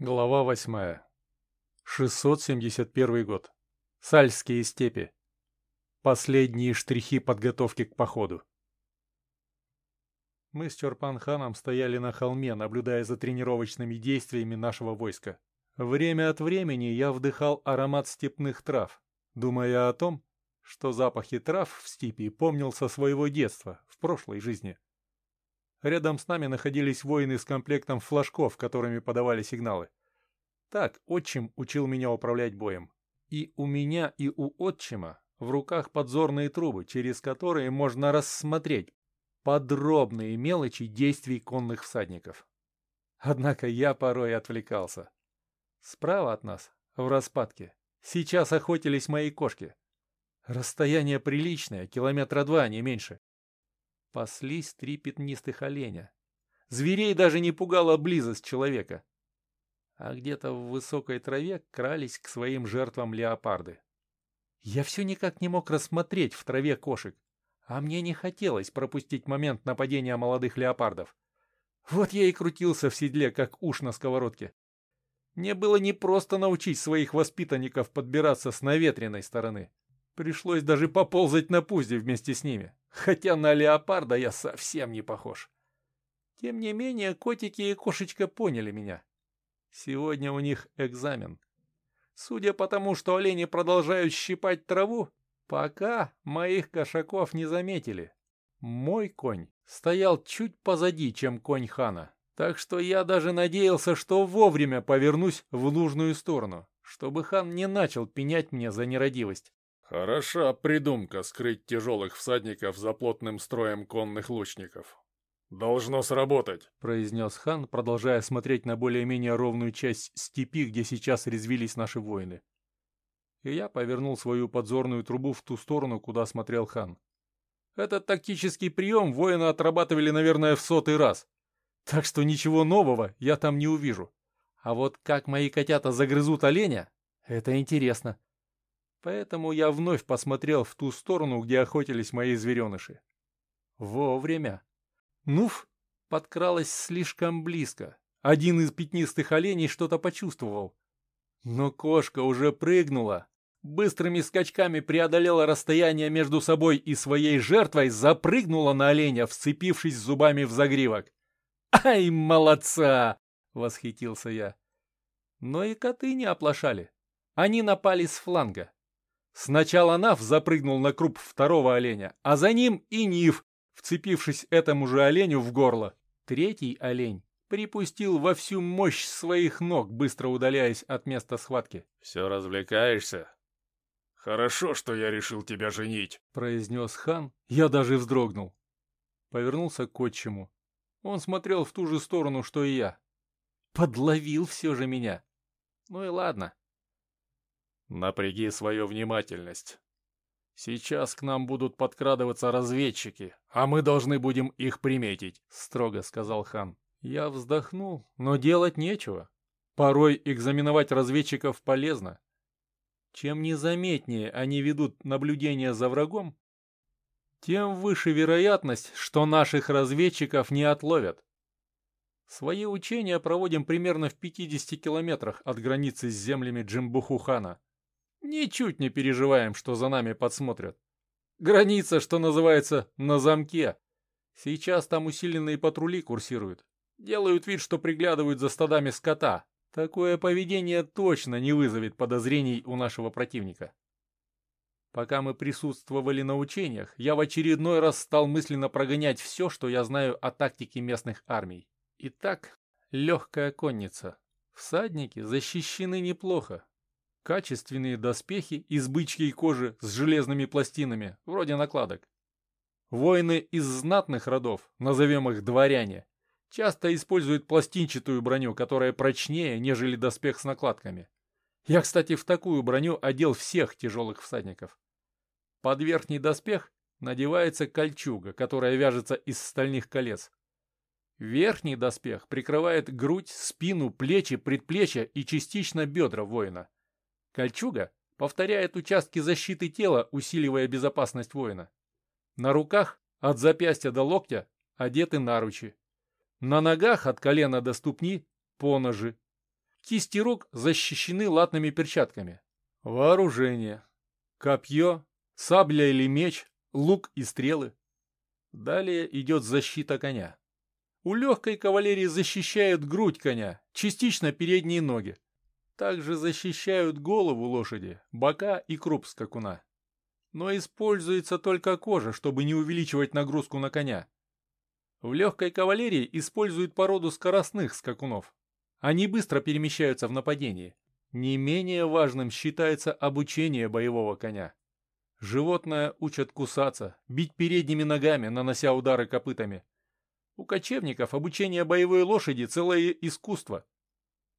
Глава восьмая. 671 год. Сальские степи. Последние штрихи подготовки к походу. Мы с Чорпанханом стояли на холме, наблюдая за тренировочными действиями нашего войска. Время от времени я вдыхал аромат степных трав, думая о том, что запахи трав в степи помнил со своего детства, в прошлой жизни. Рядом с нами находились воины с комплектом флажков, которыми подавали сигналы. Так отчим учил меня управлять боем. И у меня, и у отчима в руках подзорные трубы, через которые можно рассмотреть подробные мелочи действий конных всадников. Однако я порой отвлекался. Справа от нас, в распадке, сейчас охотились мои кошки. Расстояние приличное, километра два, не меньше. Паслись три пятнистых оленя. Зверей даже не пугала близость человека. А где-то в высокой траве крались к своим жертвам леопарды. Я все никак не мог рассмотреть в траве кошек, а мне не хотелось пропустить момент нападения молодых леопардов. Вот я и крутился в седле, как уж на сковородке. Мне было не просто научить своих воспитанников подбираться с наветренной стороны. Пришлось даже поползать на пузде вместе с ними хотя на леопарда я совсем не похож. Тем не менее, котики и кошечка поняли меня. Сегодня у них экзамен. Судя по тому, что олени продолжают щипать траву, пока моих кошаков не заметили. Мой конь стоял чуть позади, чем конь хана, так что я даже надеялся, что вовремя повернусь в нужную сторону, чтобы хан не начал пенять мне за нерадивость. Хороша придумка скрыть тяжелых всадников за плотным строем конных лучников. «Должно сработать», — произнес хан, продолжая смотреть на более-менее ровную часть степи, где сейчас резвились наши воины. И я повернул свою подзорную трубу в ту сторону, куда смотрел хан. Этот тактический прием воины отрабатывали, наверное, в сотый раз. Так что ничего нового я там не увижу. А вот как мои котята загрызут оленя, это интересно. Поэтому я вновь посмотрел в ту сторону, где охотились мои звереныши. Вовремя. Нуф подкралась слишком близко. Один из пятнистых оленей что-то почувствовал. Но кошка уже прыгнула. Быстрыми скачками преодолела расстояние между собой и своей жертвой, запрыгнула на оленя, вцепившись зубами в загривок. «Ай, молодца!» — восхитился я. Но и коты не оплошали. Они напали с фланга. Сначала Нав запрыгнул на круп второго оленя, а за ним и Нив, вцепившись этому же оленю в горло. Третий олень припустил во всю мощь своих ног, быстро удаляясь от места схватки. «Все развлекаешься?» «Хорошо, что я решил тебя женить», — произнес хан. Я даже вздрогнул. Повернулся к отчиму. Он смотрел в ту же сторону, что и я. Подловил все же меня. Ну и ладно. Напряги свою внимательность. Сейчас к нам будут подкрадываться разведчики, а мы должны будем их приметить, строго сказал хан. Я вздохнул, но делать нечего. Порой экзаменовать разведчиков полезно. Чем незаметнее они ведут наблюдение за врагом, тем выше вероятность, что наших разведчиков не отловят. Свои учения проводим примерно в 50 километрах от границы с землями Джимбухухана. Ничуть не переживаем, что за нами подсмотрят. Граница, что называется, на замке. Сейчас там усиленные патрули курсируют. Делают вид, что приглядывают за стадами скота. Такое поведение точно не вызовет подозрений у нашего противника. Пока мы присутствовали на учениях, я в очередной раз стал мысленно прогонять все, что я знаю о тактике местных армий. Итак, легкая конница. Всадники защищены неплохо, Качественные доспехи из бычьей кожи с железными пластинами, вроде накладок. Воины из знатных родов, назовем их дворяне, часто используют пластинчатую броню, которая прочнее, нежели доспех с накладками. Я, кстати, в такую броню одел всех тяжелых всадников. Под верхний доспех надевается кольчуга, которая вяжется из стальных колец. Верхний доспех прикрывает грудь, спину, плечи, предплечья и частично бедра воина. Кольчуга повторяет участки защиты тела, усиливая безопасность воина. На руках от запястья до локтя одеты наручи. На ногах от колена до ступни поножи. Кисти рук защищены латными перчатками. Вооружение. Копье, сабля или меч, лук и стрелы. Далее идет защита коня. У легкой кавалерии защищают грудь коня, частично передние ноги. Также защищают голову лошади, бока и круп скакуна. Но используется только кожа, чтобы не увеличивать нагрузку на коня. В легкой кавалерии используют породу скоростных скакунов. Они быстро перемещаются в нападении. Не менее важным считается обучение боевого коня. Животное учат кусаться, бить передними ногами, нанося удары копытами. У кочевников обучение боевой лошади – целое искусство.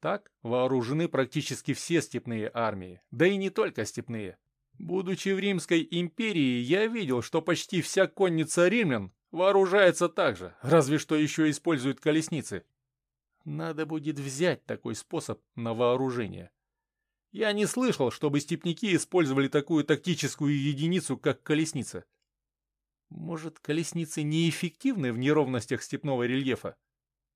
Так вооружены практически все степные армии, да и не только степные. Будучи в Римской империи, я видел, что почти вся конница римлян вооружается так же, разве что еще используют колесницы. Надо будет взять такой способ на вооружение. Я не слышал, чтобы степняки использовали такую тактическую единицу, как колесница. Может, колесницы неэффективны в неровностях степного рельефа?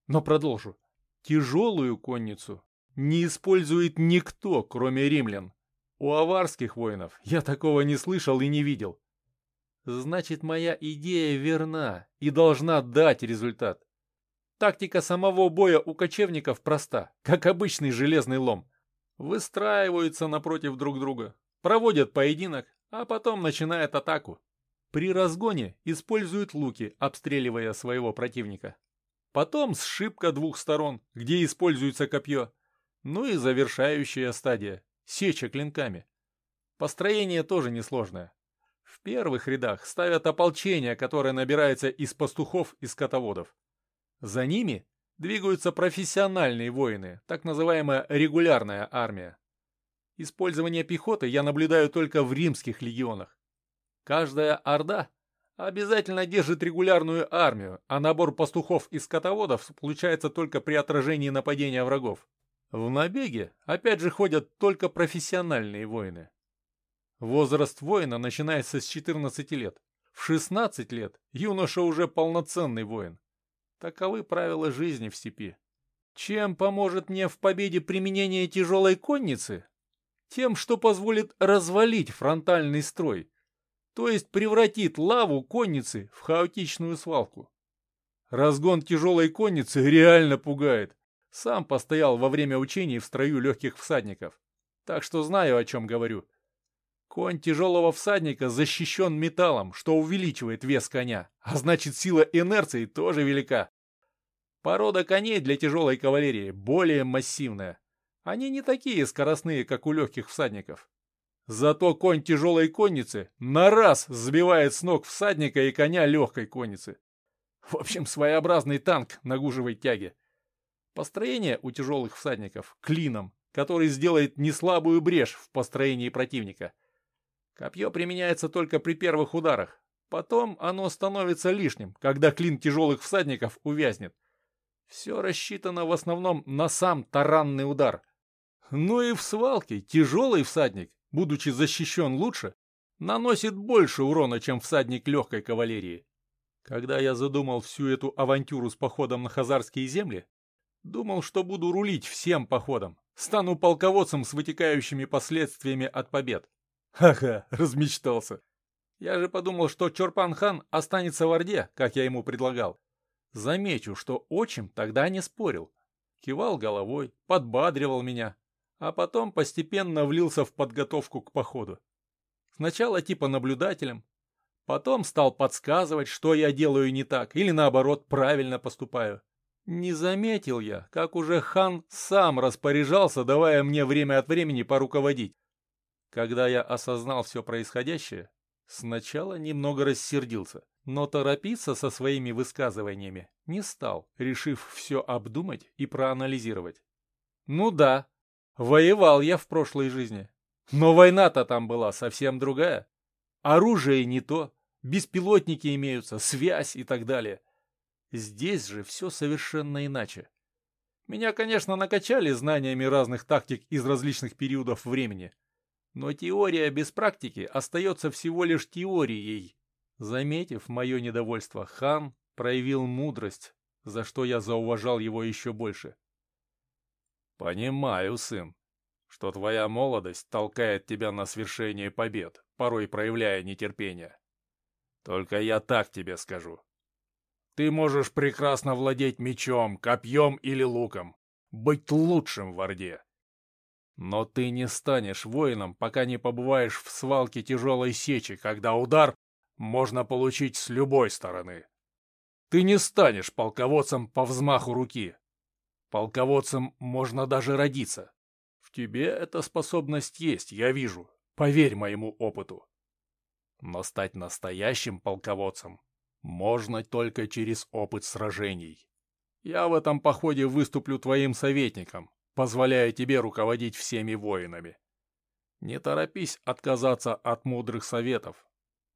Но продолжу. Тяжелую конницу не использует никто, кроме римлян. У аварских воинов я такого не слышал и не видел. Значит, моя идея верна и должна дать результат. Тактика самого боя у кочевников проста, как обычный железный лом. Выстраиваются напротив друг друга, проводят поединок, а потом начинают атаку. При разгоне используют луки, обстреливая своего противника. Потом сшибка двух сторон, где используется копье. Ну и завершающая стадия – сеча клинками. Построение тоже несложное. В первых рядах ставят ополчение, которое набирается из пастухов и скотоводов. За ними двигаются профессиональные воины, так называемая регулярная армия. Использование пехоты я наблюдаю только в римских легионах. Каждая орда обязательно держит регулярную армию, а набор пастухов и скотоводов получается только при отражении нападения врагов. В набеге опять же ходят только профессиональные воины. Возраст воина начинается с 14 лет. В 16 лет юноша уже полноценный воин. Таковы правила жизни в степи. Чем поможет мне в победе применение тяжелой конницы? Тем, что позволит развалить фронтальный строй, то есть превратит лаву конницы в хаотичную свалку. Разгон тяжелой конницы реально пугает. Сам постоял во время учений в строю легких всадников. Так что знаю, о чем говорю. Конь тяжелого всадника защищен металлом, что увеличивает вес коня, а значит сила инерции тоже велика. Порода коней для тяжелой кавалерии более массивная. Они не такие скоростные, как у легких всадников. Зато конь тяжелой конницы на раз сбивает с ног всадника и коня легкой конницы. В общем, своеобразный танк на гужевой тяге. Построение у тяжелых всадников клином, который сделает неслабую брешь в построении противника. Копье применяется только при первых ударах. Потом оно становится лишним, когда клин тяжелых всадников увязнет. Все рассчитано в основном на сам таранный удар. Ну и в свалке тяжелый всадник будучи защищен лучше, наносит больше урона, чем всадник легкой кавалерии. Когда я задумал всю эту авантюру с походом на хазарские земли, думал, что буду рулить всем походом, стану полководцем с вытекающими последствиями от побед. Ха-ха, размечтался. Я же подумал, что Чорпан-хан останется в Орде, как я ему предлагал. Замечу, что отчим тогда не спорил. Кивал головой, подбадривал меня, а потом постепенно влился в подготовку к походу. Сначала типа наблюдателем, потом стал подсказывать, что я делаю не так, или наоборот правильно поступаю. Не заметил я, как уже хан сам распоряжался, давая мне время от времени поруководить. Когда я осознал все происходящее, сначала немного рассердился, но торопиться со своими высказываниями не стал, решив все обдумать и проанализировать. Ну да, Воевал я в прошлой жизни. Но война-то там была совсем другая. Оружие не то, беспилотники имеются, связь и так далее. Здесь же все совершенно иначе. Меня, конечно, накачали знаниями разных тактик из различных периодов времени. Но теория без практики остается всего лишь теорией. Заметив мое недовольство, хан проявил мудрость, за что я зауважал его еще больше. Понимаю, сын, что твоя молодость толкает тебя на свершение побед, порой проявляя нетерпение. Только я так тебе скажу. Ты можешь прекрасно владеть мечом, копьем или луком, быть лучшим в Орде. Но ты не станешь воином, пока не побываешь в свалке тяжелой сечи, когда удар можно получить с любой стороны. Ты не станешь полководцем по взмаху руки. Полководцем можно даже родиться. В тебе эта способность есть, я вижу. Поверь моему опыту. Но стать настоящим полководцем можно только через опыт сражений. Я в этом походе выступлю твоим советником, позволяя тебе руководить всеми воинами. Не торопись отказаться от мудрых советов.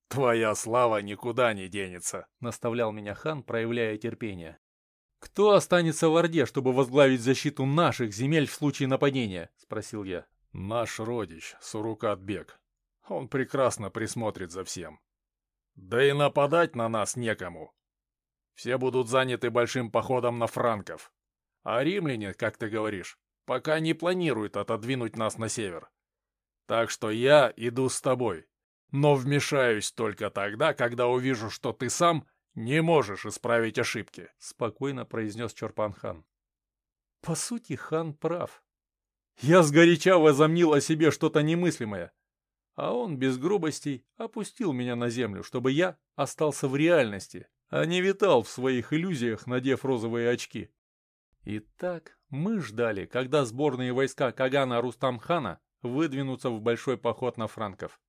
Твоя слава никуда не денется, наставлял меня хан, проявляя терпение. «Кто останется в Орде, чтобы возглавить защиту наших земель в случае нападения?» — спросил я. «Наш родич, Сурукат-бек. Он прекрасно присмотрит за всем. Да и нападать на нас некому. Все будут заняты большим походом на франков. А римляне, как ты говоришь, пока не планируют отодвинуть нас на север. Так что я иду с тобой, но вмешаюсь только тогда, когда увижу, что ты сам не можешь исправить ошибки», — спокойно произнес Чорпан-хан. «По сути, хан прав. Я сгоряча возомнил о себе что-то немыслимое, а он без грубостей опустил меня на землю, чтобы я остался в реальности, а не витал в своих иллюзиях, надев розовые очки. Итак, мы ждали, когда сборные войска Кагана Рустамхана выдвинутся в большой поход на франков.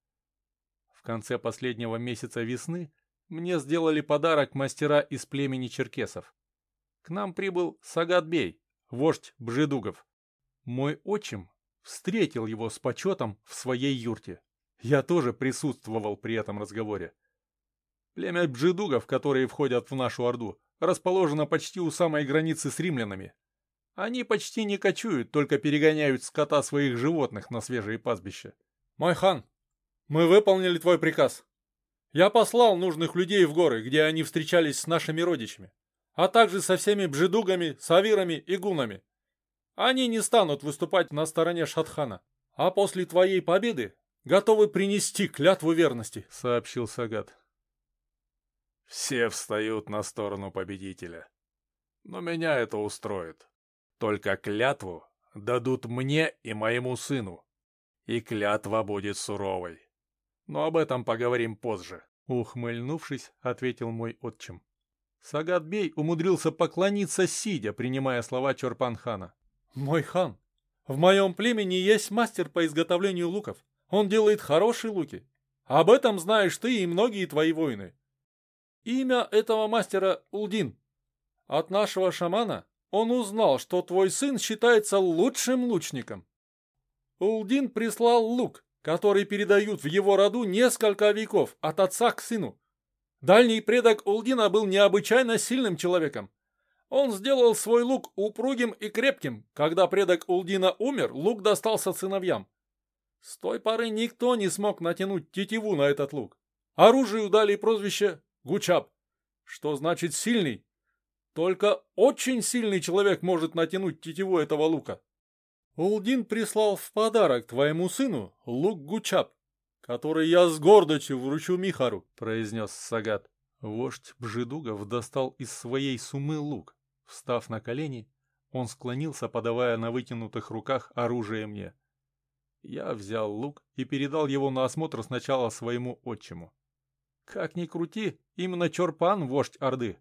В конце последнего месяца весны мне сделали подарок мастера из племени черкесов. К нам прибыл Сагатбей, вождь Бжедугов. Мой отчим встретил его с почетом в своей юрте. Я тоже присутствовал при этом разговоре. Племя бджидугов, которые входят в нашу орду, расположено почти у самой границы с римлянами. Они почти не кочуют, только перегоняют скота своих животных на свежие пастбища. Мой хан, мы выполнили твой приказ. Я послал нужных людей в горы, где они встречались с нашими родичами, а также со всеми бжедугами, савирами и гунами. Они не станут выступать на стороне Шатхана. А после твоей победы готовы принести клятву верности», — сообщил Сагат. «Все встают на сторону победителя. Но меня это устроит. Только клятву дадут мне и моему сыну. И клятва будет суровой. Но об этом поговорим позже», — ухмыльнувшись, ответил мой отчим. Сагат-бей умудрился поклониться, сидя, принимая слова Чорпан-хана. «Мой хан, в моем племени есть мастер по изготовлению луков. Он делает хорошие луки. Об этом знаешь ты и многие твои воины. Имя этого мастера Улдин. От нашего шамана он узнал, что твой сын считается лучшим лучником. Улдин прислал лук, который передают в его роду несколько веков, от отца к сыну. Дальний предок Улдина был необычайно сильным человеком. Он сделал свой лук упругим и крепким. Когда предок Улдина умер, лук достался сыновьям. С той поры никто не смог натянуть тетиву на этот лук. Оружию дали прозвище Гучап, что значит сильный. Только очень сильный человек может натянуть тетиву этого лука. Улдин прислал в подарок твоему сыну лук Гучап, который я с гордостью вручу Михару, произнес Сагат. Вождь Бжедугов достал из своей сумы лук. Встав на колени, он склонился, подавая на вытянутых руках оружие мне. Я взял лук и передал его на осмотр сначала своему отчиму. Как ни крути, именно Чорпан — вождь Орды.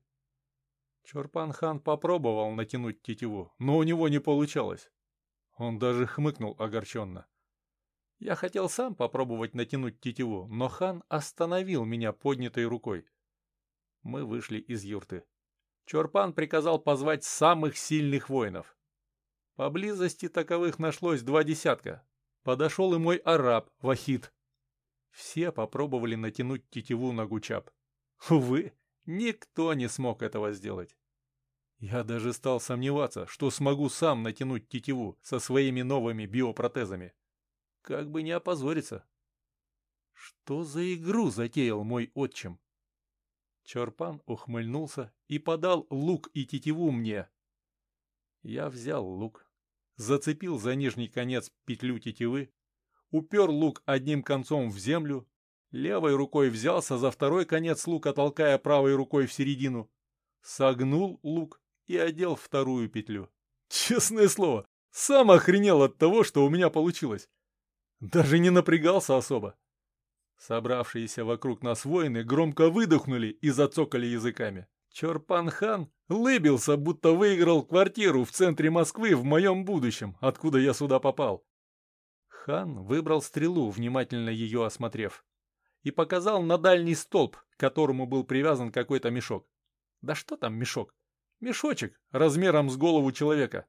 Чорпан-хан попробовал натянуть тетиву, но у него не получалось. Он даже хмыкнул огорченно. Я хотел сам попробовать натянуть тетиву, но хан остановил меня поднятой рукой. Мы вышли из юрты. Чорпан приказал позвать самых сильных воинов. Поблизости таковых нашлось два десятка, Подошел и мой араб, Вахид. Все попробовали натянуть тетиву на Гучап. Увы, никто не смог этого сделать. Я даже стал сомневаться, что смогу сам натянуть тетиву со своими новыми биопротезами. Как бы не опозориться. Что за игру затеял мой отчим? Чорпан ухмыльнулся и подал лук и тетиву мне. Я взял лук, зацепил за нижний конец петлю тетивы, упер лук одним концом в землю, левой рукой взялся за второй конец лука, толкая правой рукой в середину, согнул лук и одел вторую петлю. Честное слово, сам охренел от того, что у меня получилось. Даже не напрягался особо. Собравшиеся вокруг нас воины громко выдохнули и зацокали языками. Чорпан-хан лыбился, будто выиграл квартиру в центре Москвы в моем будущем, откуда я сюда попал. Хан выбрал стрелу, внимательно ее осмотрев, и показал на дальний столб, к которому был привязан какой-то мешок. Да что там мешок? Мешочек размером с голову человека.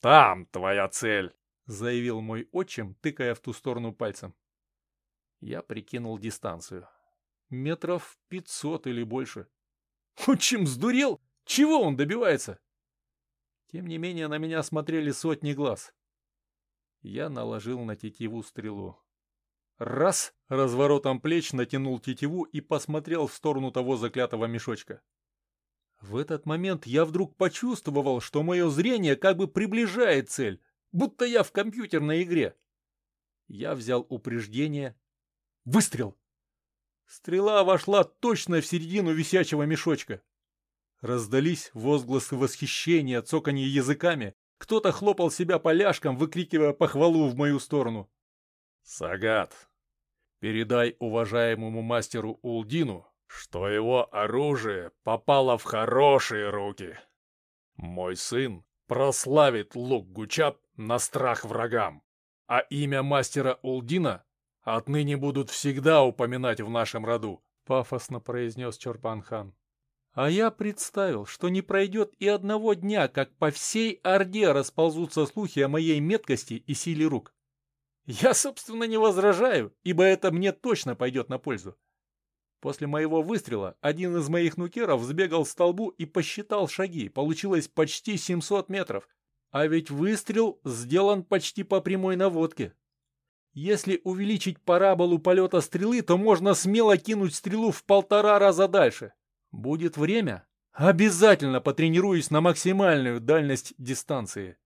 «Там твоя цель!» — заявил мой отчим, тыкая в ту сторону пальцем. Я прикинул дистанцию. Метров пятьсот или больше. Отчим сдурел? Чего он добивается? Тем не менее, на меня смотрели сотни глаз. Я наложил на тетиву стрелу. Раз! Разворотом плеч натянул тетиву и посмотрел в сторону того заклятого мешочка. В этот момент я вдруг почувствовал, что мое зрение как бы приближает цель, будто я в компьютерной игре. Я взял упреждение. Выстрел! Стрела вошла точно в середину висячего мешочка. Раздались возгласы восхищения, цоканье языками. Кто-то хлопал себя поляшком, выкрикивая похвалу в мою сторону. «Сагат, передай уважаемому мастеру Улдину, что его оружие попало в хорошие руки. Мой сын прославит лук Гучап на страх врагам, а имя мастера Улдина отныне будут всегда упоминать в нашем роду», — пафосно произнес Чорпан-хан. А я представил, что не пройдет и одного дня, как по всей Орде расползутся слухи о моей меткости и силе рук. Я, собственно, не возражаю, ибо это мне точно пойдет на пользу. После моего выстрела один из моих нукеров сбегал к столбу и посчитал шаги. Получилось почти 700 метров. А ведь выстрел сделан почти по прямой наводке. Если увеличить параболу полета стрелы, то можно смело кинуть стрелу в полтора раза дальше. Будет время? Обязательно потренируюсь на максимальную дальность дистанции.